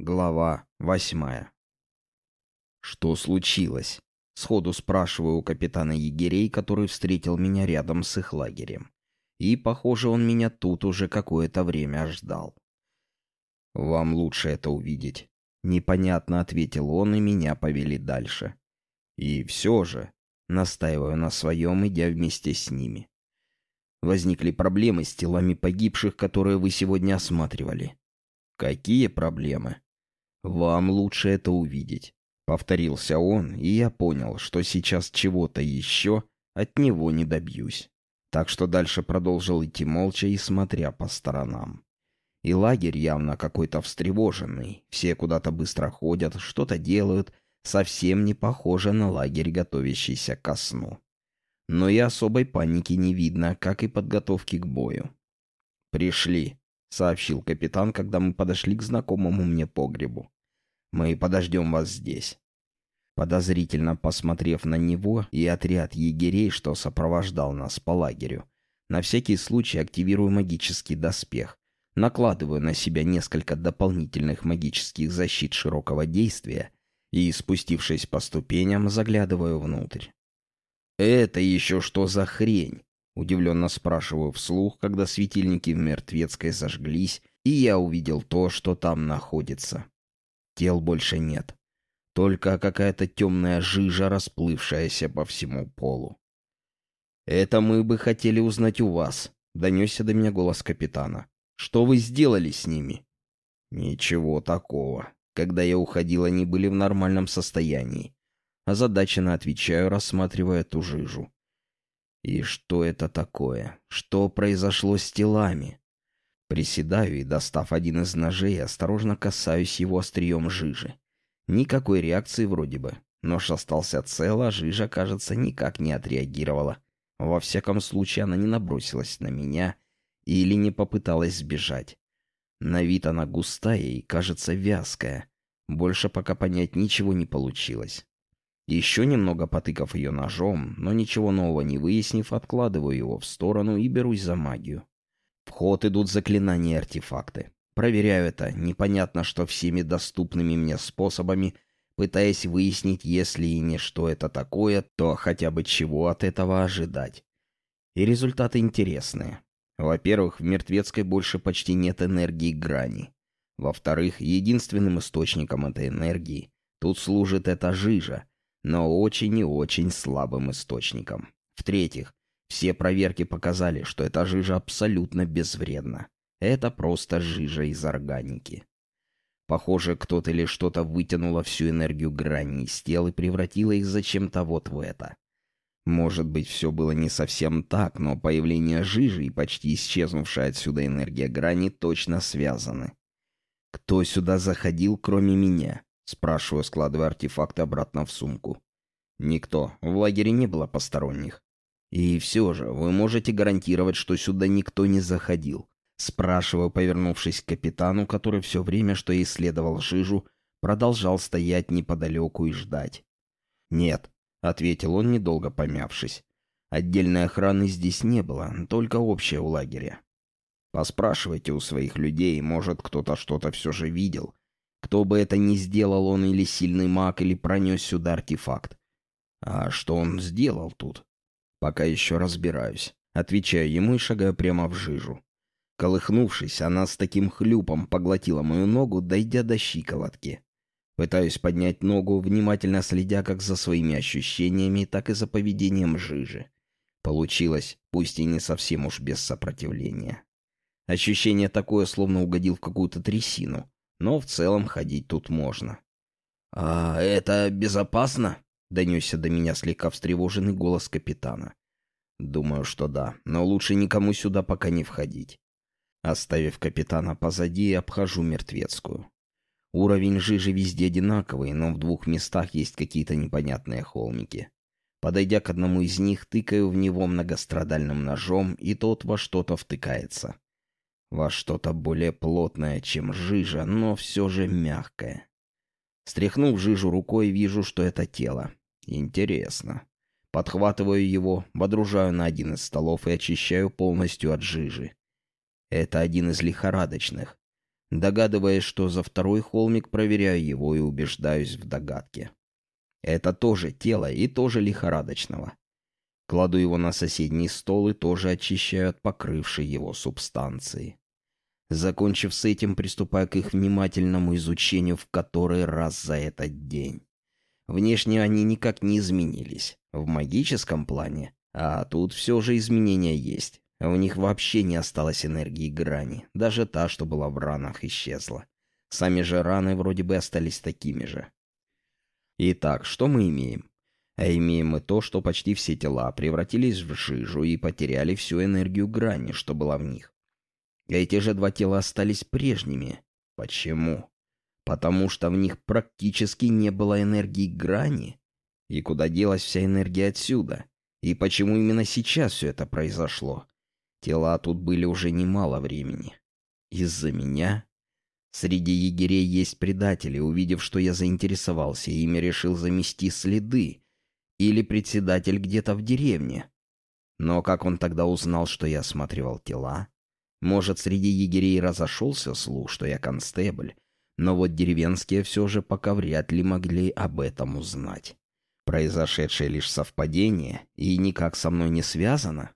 Глава восьмая. Что случилось? Сходу спрашиваю у капитана егерей, который встретил меня рядом с их лагерем. И, похоже, он меня тут уже какое-то время ждал. «Вам лучше это увидеть», — непонятно ответил он, и меня повели дальше. И все же, настаиваю на своем, идя вместе с ними. Возникли проблемы с телами погибших, которые вы сегодня осматривали. Какие проблемы? «Вам лучше это увидеть», — повторился он, и я понял, что сейчас чего-то еще от него не добьюсь. Так что дальше продолжил идти молча и смотря по сторонам. И лагерь явно какой-то встревоженный, все куда-то быстро ходят, что-то делают, совсем не похоже на лагерь, готовящийся ко сну. Но и особой паники не видно, как и подготовки к бою. «Пришли», — сообщил капитан, когда мы подошли к знакомому мне погребу. «Мы подождем вас здесь». Подозрительно посмотрев на него и отряд егерей, что сопровождал нас по лагерю, на всякий случай активирую магический доспех, накладываю на себя несколько дополнительных магических защит широкого действия и, спустившись по ступеням, заглядываю внутрь. «Это еще что за хрень?» Удивленно спрашиваю вслух, когда светильники в мертвецкой зажглись, и я увидел то, что там находится. Тел больше нет. Только какая-то темная жижа, расплывшаяся по всему полу. «Это мы бы хотели узнать у вас», — донесся до меня голос капитана. «Что вы сделали с ними?» «Ничего такого. Когда я уходил, они были в нормальном состоянии». Озадаченно отвечаю, рассматривая ту жижу. И что это такое? Что произошло с телами? Приседаю и, достав один из ножей, осторожно касаюсь его острием жижи. Никакой реакции вроде бы. Нож остался цел, а жижа, кажется, никак не отреагировала. Во всяком случае, она не набросилась на меня или не попыталась сбежать. На вид она густая и, кажется, вязкая. Больше пока понять ничего не получилось. Еще немного потыкав ее ножом, но ничего нового не выяснив, откладываю его в сторону и берусь за магию. В ход идут заклинания и артефакты. Проверяю это, непонятно что всеми доступными мне способами, пытаясь выяснить, если и не что это такое, то хотя бы чего от этого ожидать. И результаты интересные. Во-первых, в мертвецкой больше почти нет энергии грани. Во-вторых, единственным источником этой энергии тут служит эта жижа, но очень и очень слабым источником. В-третьих, все проверки показали, что эта жижа абсолютно безвредна. Это просто жижа из органики. Похоже, кто-то или что-то вытянуло всю энергию грани из тел и превратило их зачем-то вот в это. Может быть, все было не совсем так, но появление жижи и почти исчезнувшая отсюда энергия грани точно связаны. Кто сюда заходил, кроме меня? Спрашиваю, складывая артефакты обратно в сумку. Никто. В лагере не было посторонних. И все же, вы можете гарантировать, что сюда никто не заходил? Спрашиваю, повернувшись к капитану, который все время, что исследовал жижу, продолжал стоять неподалеку и ждать. «Нет», — ответил он, недолго помявшись. «Отдельной охраны здесь не было, только общая у лагеря. Поспрашивайте у своих людей, может, кто-то что-то все же видел, кто бы это ни сделал, он или сильный маг, или пронес сюда артефакт. А что он сделал тут? Пока еще разбираюсь. Отвечаю ему и шагаю прямо в жижу. Колыхнувшись, она с таким хлюпом поглотила мою ногу, дойдя до щиколотки. Пытаюсь поднять ногу, внимательно следя как за своими ощущениями, так и за поведением жижи. Получилось, пусть и не совсем уж без сопротивления. Ощущение такое, словно угодил в какую-то трясину но в целом ходить тут можно. «А это безопасно?» — донесся до меня слегка встревоженный голос капитана. «Думаю, что да, но лучше никому сюда пока не входить». Оставив капитана позади, обхожу мертвецкую. Уровень жижи везде одинаковый, но в двух местах есть какие-то непонятные холмики. Подойдя к одному из них, тыкаю в него многострадальным ножом, и тот во что-то втыкается во что-то более плотное, чем жижа, но все же мягкое. Стряхнув жижу рукой, вижу, что это тело. Интересно. Подхватываю его, водружаю на один из столов и очищаю полностью от жижи. Это один из лихорадочных. Догадываясь, что за второй холмик, проверяю его и убеждаюсь в догадке. Это тоже тело и тоже лихорадочного. Кладу его на соседний стол и тоже очищаю от покрывшей его субстанции. Закончив с этим, приступаю к их внимательному изучению в который раз за этот день. Внешне они никак не изменились. В магическом плане. А тут все же изменения есть. У них вообще не осталось энергии грани. Даже та, что была в ранах, исчезла. Сами же раны вроде бы остались такими же. Итак, что мы имеем? А имеем мы то, что почти все тела превратились в жижу и потеряли всю энергию грани, что была в них. Эти же два тела остались прежними. Почему? Потому что в них практически не было энергии грани. И куда делась вся энергия отсюда? И почему именно сейчас все это произошло? Тела тут были уже немало времени. Из-за меня? Среди егерей есть предатели, увидев, что я заинтересовался, ими решил замести следы. Или председатель где-то в деревне. Но как он тогда узнал, что я осматривал тела? Может, среди егерей разошелся слух, что я констебль, но вот деревенские все же пока вряд ли могли об этом узнать. Произошедшее лишь совпадение и никак со мной не связано.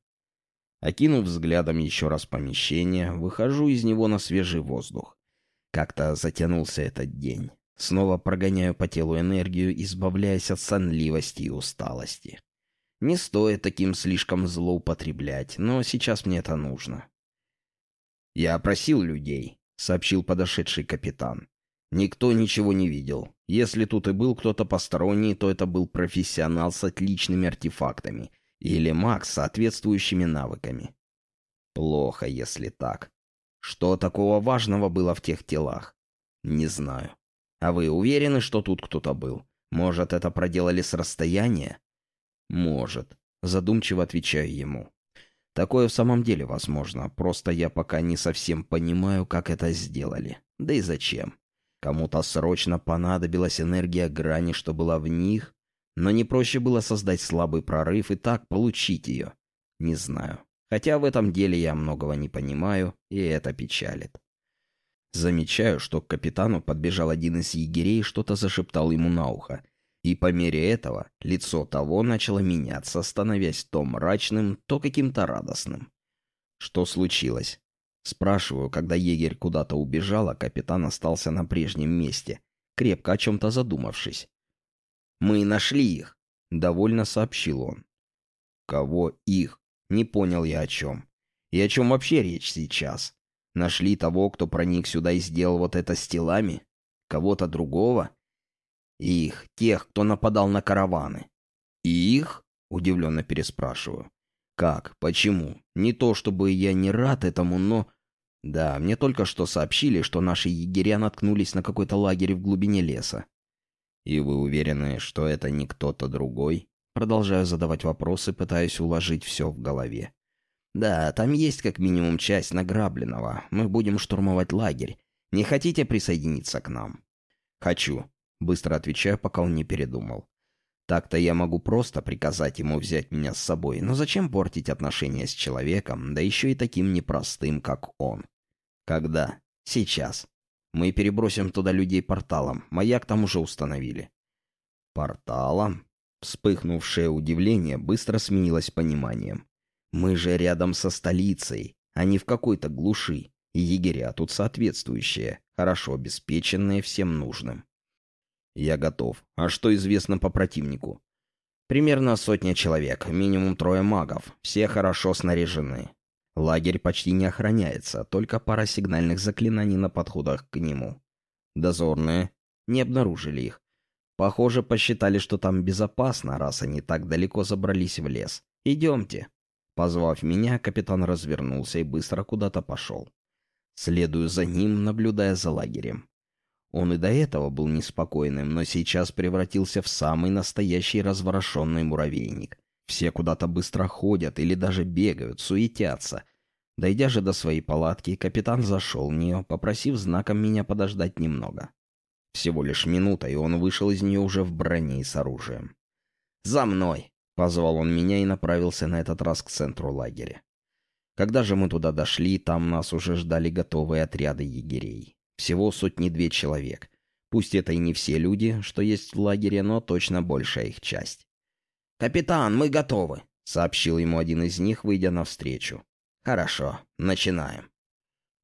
Окинув взглядом еще раз помещение, выхожу из него на свежий воздух. Как-то затянулся этот день. Снова прогоняю по телу энергию, избавляясь от сонливости и усталости. Не стоит таким слишком злоупотреблять, но сейчас мне это нужно. «Я опросил людей», — сообщил подошедший капитан. «Никто ничего не видел. Если тут и был кто-то посторонний, то это был профессионал с отличными артефактами или маг с соответствующими навыками. Плохо, если так. Что такого важного было в тех телах? Не знаю. А вы уверены, что тут кто-то был? Может, это проделали с расстояния? Может. Задумчиво отвечаю ему. Такое в самом деле возможно, просто я пока не совсем понимаю, как это сделали. Да и зачем. Кому-то срочно понадобилась энергия грани, что была в них, но не проще было создать слабый прорыв и так получить ее? Не знаю. Хотя в этом деле я многого не понимаю, и это печалит. Замечаю, что к капитану подбежал один из егерей и что-то зашептал ему на ухо. И по мере этого лицо того начало меняться, становясь то мрачным, то каким-то радостным. Что случилось? Спрашиваю, когда егерь куда-то убежал, а капитан остался на прежнем месте, крепко о чем-то задумавшись. «Мы нашли их», — довольно сообщил он. «Кого их?» Не понял я о чем. И о чем вообще речь сейчас? Нашли того, кто проник сюда и сделал вот это с телами? Кого-то другого? Их, тех, кто нападал на караваны. их? Удивленно переспрашиваю. Как? Почему? Не то, чтобы я не рад этому, но... Да, мне только что сообщили, что наши егеря наткнулись на какой-то лагерь в глубине леса. И вы уверены, что это не кто-то другой? Продолжаю задавать вопросы, пытаясь уложить все в голове. Да, там есть как минимум часть награбленного. Мы будем штурмовать лагерь. Не хотите присоединиться к нам? Хочу. Быстро отвечаю, пока он не передумал. Так-то я могу просто приказать ему взять меня с собой, но зачем портить отношения с человеком, да еще и таким непростым, как он? Когда? Сейчас. Мы перебросим туда людей порталом. Маяк там уже установили. Порталом? Вспыхнувшее удивление быстро сменилось пониманием. Мы же рядом со столицей, а не в какой-то глуши. Егеря тут соответствующие, хорошо обеспеченные всем нужным. Я готов. А что известно по противнику? Примерно сотня человек, минимум трое магов. Все хорошо снаряжены. Лагерь почти не охраняется, только пара сигнальных заклинаний на подходах к нему. Дозорные не обнаружили их. Похоже, посчитали, что там безопасно, раз они так далеко забрались в лес. Идемте. Позвав меня, капитан развернулся и быстро куда-то пошел. Следую за ним, наблюдая за лагерем. Он и до этого был неспокойным, но сейчас превратился в самый настоящий разворошенный муравейник. Все куда-то быстро ходят или даже бегают, суетятся. Дойдя же до своей палатки, капитан зашел в нее, попросив знаком меня подождать немного. Всего лишь минута, и он вышел из нее уже в броне и с оружием. «За мной!» — позвал он меня и направился на этот раз к центру лагеря. Когда же мы туда дошли, там нас уже ждали готовые отряды егерей. Всего сотни-две человек. Пусть это и не все люди, что есть в лагере, но точно большая их часть. «Капитан, мы готовы», — сообщил ему один из них, выйдя навстречу. «Хорошо, начинаем».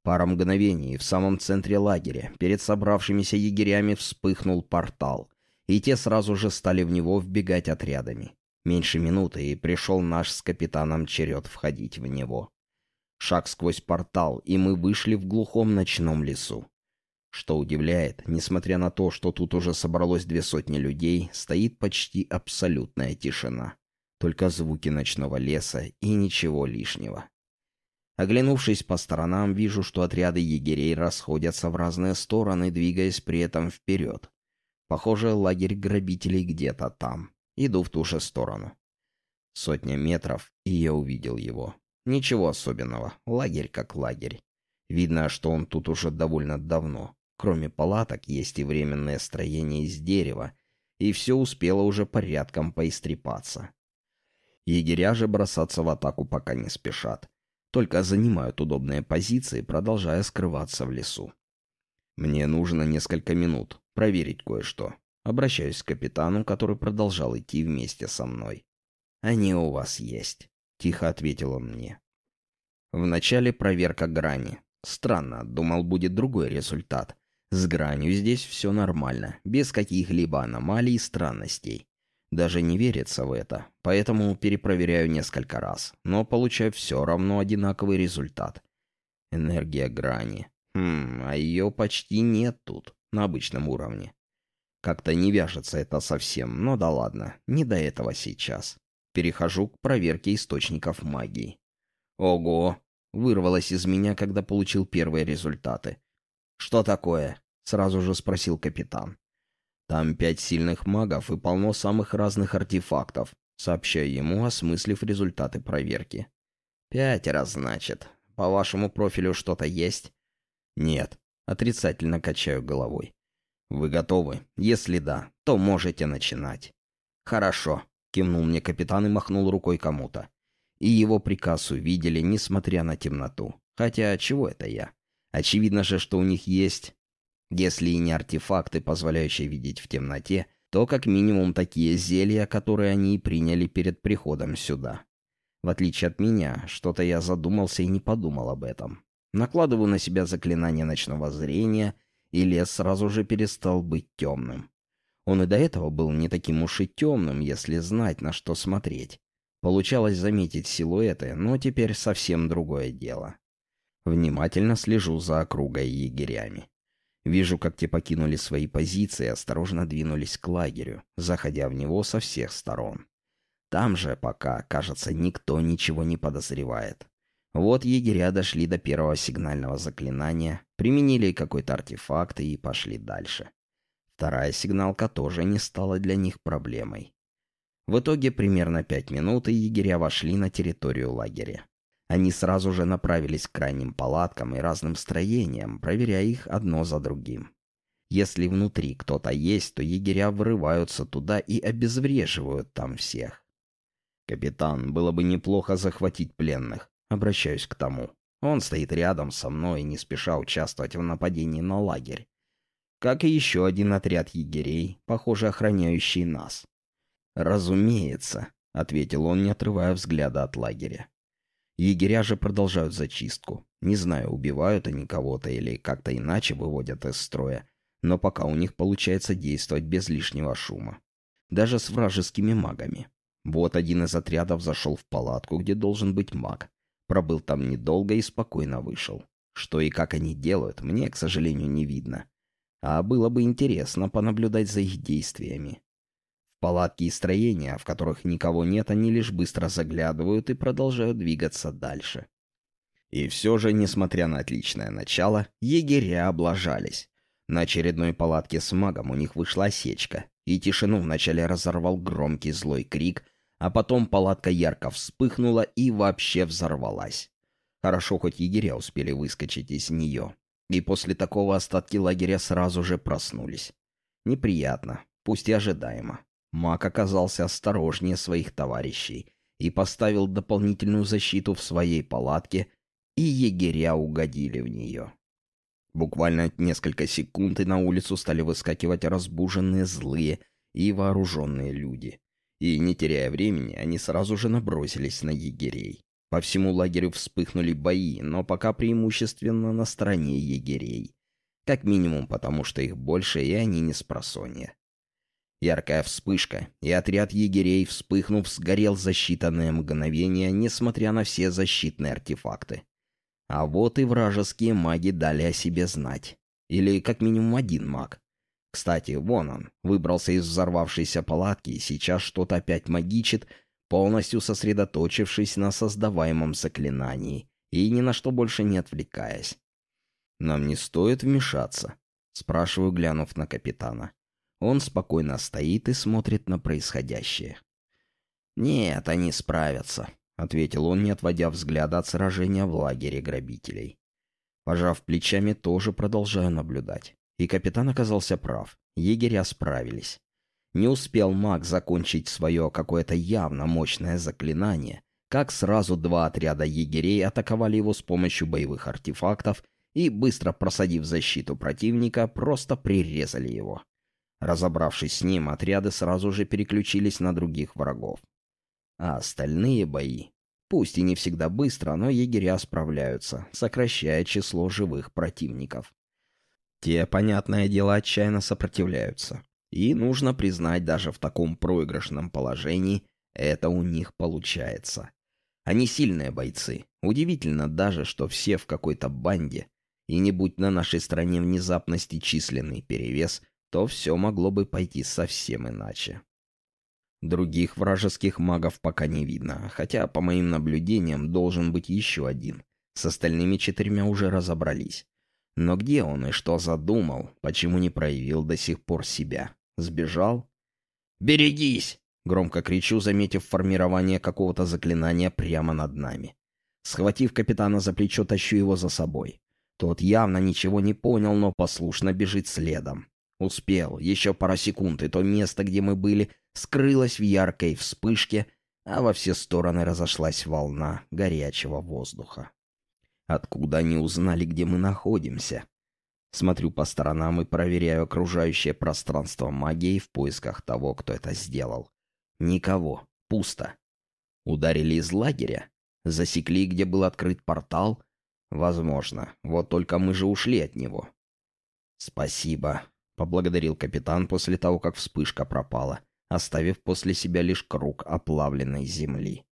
Пара мгновений в самом центре лагеря перед собравшимися егерями вспыхнул портал, и те сразу же стали в него вбегать отрядами. Меньше минуты, и пришел наш с капитаном черед входить в него. Шаг сквозь портал, и мы вышли в глухом ночном лесу. Что удивляет, несмотря на то, что тут уже собралось две сотни людей, стоит почти абсолютная тишина. Только звуки ночного леса и ничего лишнего. Оглянувшись по сторонам, вижу, что отряды егерей расходятся в разные стороны, двигаясь при этом вперед. Похоже, лагерь грабителей где-то там. Иду в ту же сторону. Сотня метров, и я увидел его. Ничего особенного, лагерь как лагерь. Видно, что он тут уже довольно давно. Кроме палаток, есть и временное строение из дерева, и все успело уже порядком поистрепаться. Егеря же бросаться в атаку пока не спешат, только занимают удобные позиции, продолжая скрываться в лесу. Мне нужно несколько минут проверить кое-что. Обращаюсь к капитану, который продолжал идти вместе со мной. «Они у вас есть», — тихо ответил он мне. Вначале проверка грани. Странно, думал, будет другой результат. С гранью здесь все нормально, без каких-либо аномалий и странностей. Даже не верится в это, поэтому перепроверяю несколько раз, но получаю все равно одинаковый результат. Энергия грани. Хм, а ее почти нет тут, на обычном уровне. Как-то не вяжется это совсем, но да ладно, не до этого сейчас. Перехожу к проверке источников магии. Ого! Вырвалось из меня, когда получил первые результаты. «Что такое?» — сразу же спросил капитан. «Там пять сильных магов и полно самых разных артефактов», — сообщаю ему, осмыслив результаты проверки. «Пятеро, значит. По вашему профилю что-то есть?» «Нет», — отрицательно качаю головой. «Вы готовы? Если да, то можете начинать». «Хорошо», — кивнул мне капитан и махнул рукой кому-то. И его приказ увидели, несмотря на темноту. Хотя, чего это я? Очевидно же, что у них есть, если и не артефакты, позволяющие видеть в темноте, то как минимум такие зелья, которые они и приняли перед приходом сюда. В отличие от меня, что-то я задумался и не подумал об этом. Накладываю на себя заклинание ночного зрения, и лес сразу же перестал быть темным. Он и до этого был не таким уж и темным, если знать, на что смотреть. Получалось заметить силуэты, но теперь совсем другое дело. Внимательно слежу за округой егерями. Вижу, как те покинули свои позиции и осторожно двинулись к лагерю, заходя в него со всех сторон. Там же пока, кажется, никто ничего не подозревает. Вот егеря дошли до первого сигнального заклинания, применили какой-то артефакт и пошли дальше. Вторая сигналка тоже не стала для них проблемой. В итоге примерно пять минут, и егеря вошли на территорию лагеря. Они сразу же направились к крайним палаткам и разным строениям, проверяя их одно за другим. Если внутри кто-то есть, то егеря врываются туда и обезвреживают там всех. «Капитан, было бы неплохо захватить пленных. Обращаюсь к тому. Он стоит рядом со мной, не спеша участвовать в нападении на лагерь. Как и еще один отряд егерей, похоже, охраняющий нас. «Разумеется», — ответил он, не отрывая взгляда от лагеря. Егеря же продолжают зачистку. Не знаю, убивают они кого-то или как-то иначе выводят из строя, но пока у них получается действовать без лишнего шума. Даже с вражескими магами. Вот один из отрядов зашел в палатку, где должен быть маг. Пробыл там недолго и спокойно вышел. Что и как они делают, мне, к сожалению, не видно. А было бы интересно понаблюдать за их действиями. Палатки и строения, в которых никого нет, они лишь быстро заглядывают и продолжают двигаться дальше. И все же, несмотря на отличное начало, егеря облажались. На очередной палатке с магом у них вышла осечка, и тишину вначале разорвал громкий злой крик, а потом палатка ярко вспыхнула и вообще взорвалась. Хорошо, хоть егеря успели выскочить из нее. И после такого остатки лагеря сразу же проснулись. Неприятно, пусть и ожидаемо. Маг оказался осторожнее своих товарищей и поставил дополнительную защиту в своей палатке, и егеря угодили в нее. Буквально несколько секунд, и на улицу стали выскакивать разбуженные, злые и вооруженные люди. И, не теряя времени, они сразу же набросились на егерей. По всему лагерю вспыхнули бои, но пока преимущественно на стороне егерей. Как минимум потому, что их больше, и они не спросонья. Яркая вспышка, и отряд егерей, вспыхнув, сгорел за считанные мгновения, несмотря на все защитные артефакты. А вот и вражеские маги дали о себе знать. Или как минимум один маг. Кстати, вон он, выбрался из взорвавшейся палатки и сейчас что-то опять магичит, полностью сосредоточившись на создаваемом заклинании и ни на что больше не отвлекаясь. «Нам не стоит вмешаться?» — спрашиваю, глянув на капитана. Он спокойно стоит и смотрит на происходящее. «Нет, они справятся», — ответил он, не отводя взгляда от сражения в лагере грабителей. Пожав плечами, тоже продолжаю наблюдать. И капитан оказался прав. Егеря справились. Не успел маг закончить свое какое-то явно мощное заклинание, как сразу два отряда егерей атаковали его с помощью боевых артефактов и, быстро просадив защиту противника, просто прирезали его. Разобравшись с ним, отряды сразу же переключились на других врагов. А остальные бои, пусть и не всегда быстро, но егеря справляются, сокращая число живых противников. Те, понятное дело, отчаянно сопротивляются. И нужно признать, даже в таком проигрышном положении это у них получается. Они сильные бойцы. Удивительно даже, что все в какой-то банде. И не будь на нашей стороне внезапности численный перевес, то все могло бы пойти совсем иначе. Других вражеских магов пока не видно, хотя, по моим наблюдениям, должен быть еще один. С остальными четырьмя уже разобрались. Но где он и что задумал, почему не проявил до сих пор себя? Сбежал? «Берегись!» — громко кричу, заметив формирование какого-то заклинания прямо над нами. Схватив капитана за плечо, тащу его за собой. Тот явно ничего не понял, но послушно бежит следом. Успел. Еще пара секунд, и то место, где мы были, скрылось в яркой вспышке, а во все стороны разошлась волна горячего воздуха. Откуда они узнали, где мы находимся? Смотрю по сторонам и проверяю окружающее пространство магии в поисках того, кто это сделал. Никого. Пусто. Ударили из лагеря? Засекли, где был открыт портал? Возможно. Вот только мы же ушли от него. Спасибо. Поблагодарил капитан после того, как вспышка пропала, оставив после себя лишь круг оплавленной земли.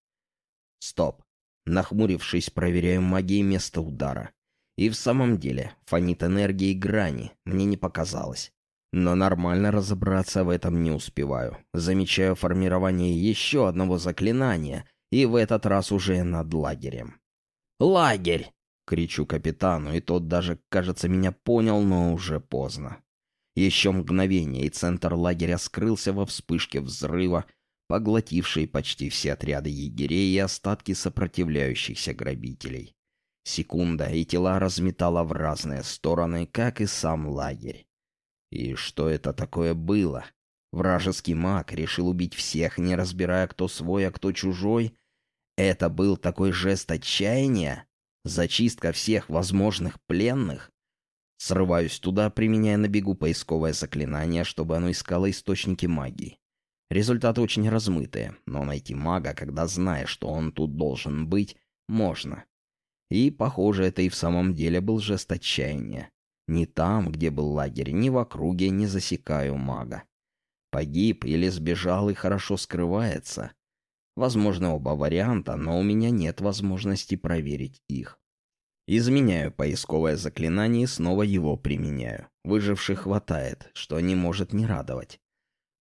Стоп. Нахмурившись, проверяю магией место удара. И в самом деле, фонит энергии грани, мне не показалось. Но нормально разобраться в этом не успеваю. Замечаю формирование еще одного заклинания, и в этот раз уже над лагерем. «Лагерь!» — кричу капитану, и тот даже, кажется, меня понял, но уже поздно. Еще мгновение, и центр лагеря скрылся во вспышке взрыва, поглотившей почти все отряды егерей и остатки сопротивляющихся грабителей. Секунда, и тела разметала в разные стороны, как и сам лагерь. И что это такое было? Вражеский маг решил убить всех, не разбирая, кто свой, а кто чужой? Это был такой жест отчаяния? Зачистка всех возможных пленных? Срываюсь туда, применяя на бегу поисковое заклинание, чтобы оно искало источники магии. Результаты очень размытые, но найти мага, когда знаешь, что он тут должен быть, можно. И, похоже, это и в самом деле был жест отчаяния. Ни там, где был лагерь, ни в округе не засекаю мага. Погиб или сбежал и хорошо скрывается. Возможно, оба варианта, но у меня нет возможности проверить их. Изменяю поисковое заклинание и снова его применяю. Выживших хватает, что не может не радовать.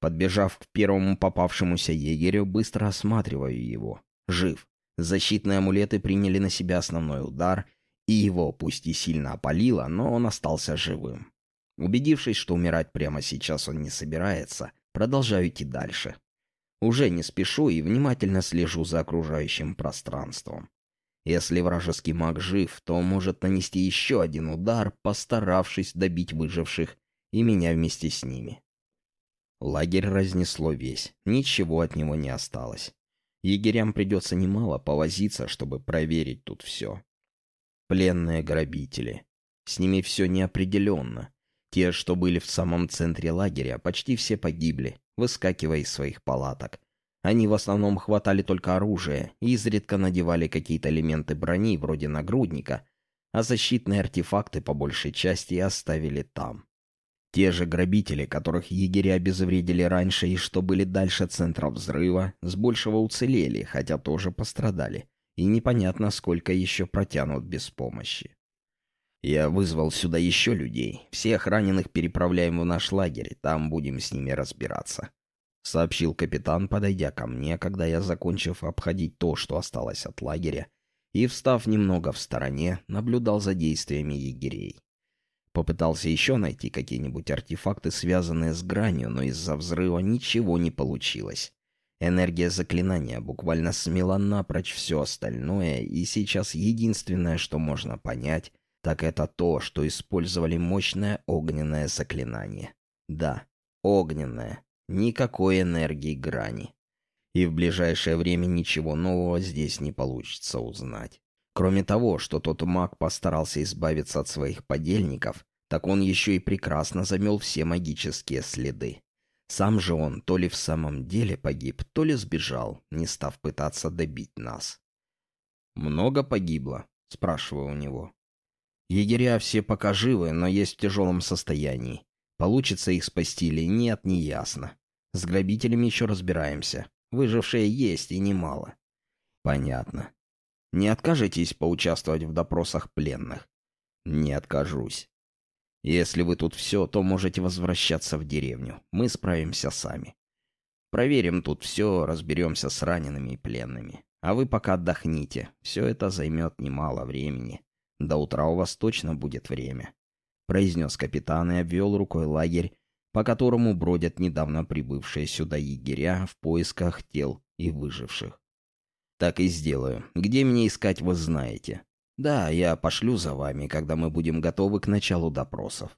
Подбежав к первому попавшемуся егерю, быстро осматриваю его. Жив. Защитные амулеты приняли на себя основной удар, и его, пусть и сильно опалило, но он остался живым. Убедившись, что умирать прямо сейчас он не собирается, продолжаю идти дальше. Уже не спешу и внимательно слежу за окружающим пространством. Если вражеский маг жив, то может нанести еще один удар, постаравшись добить выживших и меня вместе с ними. Лагерь разнесло весь, ничего от него не осталось. Егерям придется немало повозиться, чтобы проверить тут все. Пленные грабители. С ними все неопределенно. Те, что были в самом центре лагеря, почти все погибли, выскакивая из своих палаток. Они в основном хватали только оружие и изредка надевали какие-то элементы брони, вроде нагрудника, а защитные артефакты по большей части оставили там. Те же грабители, которых егеря обезвредили раньше и что были дальше центра взрыва, с большего уцелели, хотя тоже пострадали, и непонятно, сколько еще протянут без помощи. Я вызвал сюда еще людей. Всех раненых переправляем в наш лагерь, там будем с ними разбираться. — сообщил капитан, подойдя ко мне, когда я, закончив обходить то, что осталось от лагеря, и, встав немного в стороне, наблюдал за действиями егерей. Попытался еще найти какие-нибудь артефакты, связанные с гранью, но из-за взрыва ничего не получилось. Энергия заклинания буквально смела напрочь все остальное, и сейчас единственное, что можно понять, так это то, что использовали мощное огненное заклинание. Да, огненное. Никакой энергии грани. И в ближайшее время ничего нового здесь не получится узнать. Кроме того, что тот маг постарался избавиться от своих подельников, так он еще и прекрасно замел все магические следы. Сам же он то ли в самом деле погиб, то ли сбежал, не став пытаться добить нас. «Много погибло?» — спрашиваю у него. «Егеря все пока живы, но есть в тяжелом состоянии. Получится их спасти или нет, не ясно. С грабителями еще разбираемся. Выжившие есть и немало. Понятно. Не откажетесь поучаствовать в допросах пленных? Не откажусь. Если вы тут все, то можете возвращаться в деревню. Мы справимся сами. Проверим тут все, разберемся с ранеными и пленными. А вы пока отдохните. Все это займет немало времени. До утра у вас точно будет время произнес капитан и обвел рукой лагерь, по которому бродят недавно прибывшие сюда егеря в поисках тел и выживших. «Так и сделаю. Где мне искать, вы знаете. Да, я пошлю за вами, когда мы будем готовы к началу допросов.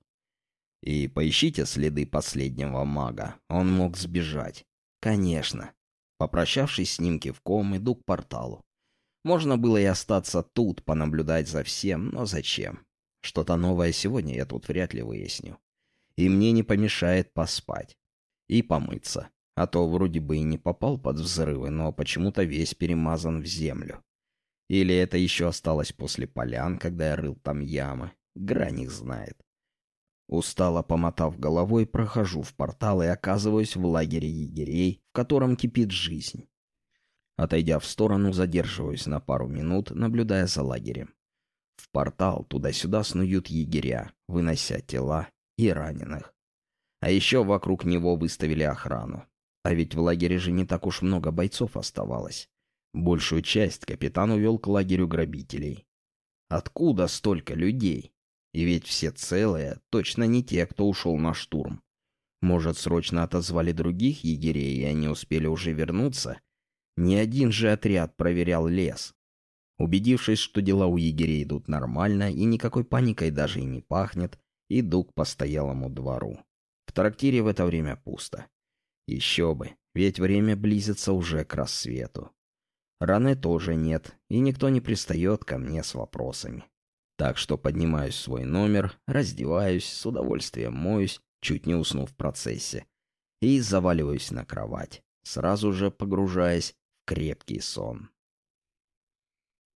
И поищите следы последнего мага. Он мог сбежать. Конечно. Попрощавшись с ним кивком, иду к порталу. Можно было и остаться тут, понаблюдать за всем, но зачем? Что-то новое сегодня я тут вряд ли выясню. И мне не помешает поспать. И помыться. А то вроде бы и не попал под взрывы, но почему-то весь перемазан в землю. Или это еще осталось после полян, когда я рыл там ямы. Грань их знает. Устало помотав головой, прохожу в портал и оказываюсь в лагере егерей, в котором кипит жизнь. Отойдя в сторону, задерживаюсь на пару минут, наблюдая за лагерем. В портал туда-сюда снуют егеря, вынося тела и раненых. А еще вокруг него выставили охрану. А ведь в лагере же не так уж много бойцов оставалось. Большую часть капитан увел к лагерю грабителей. Откуда столько людей? И ведь все целые, точно не те, кто ушел на штурм. Может, срочно отозвали других егерей, и они успели уже вернуться? Ни один же отряд проверял лес, Убедившись, что дела у егерей идут нормально и никакой паникой даже и не пахнет, иду к постоялому двору. В трактире в это время пусто. Еще бы, ведь время близится уже к рассвету. Раны тоже нет, и никто не пристает ко мне с вопросами. Так что поднимаюсь в свой номер, раздеваюсь, с удовольствием моюсь, чуть не уснув в процессе, и заваливаюсь на кровать, сразу же погружаясь в крепкий сон.